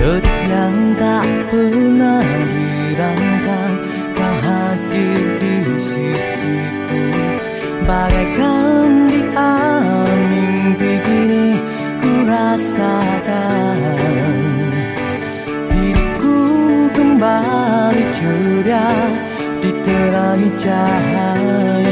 Detik yang tak pernah dirancang Kau hadir di sisiku. Bagaikan di alam mimpi kini ku rasakan Hidupku kembali ceria Diterangi cahaya.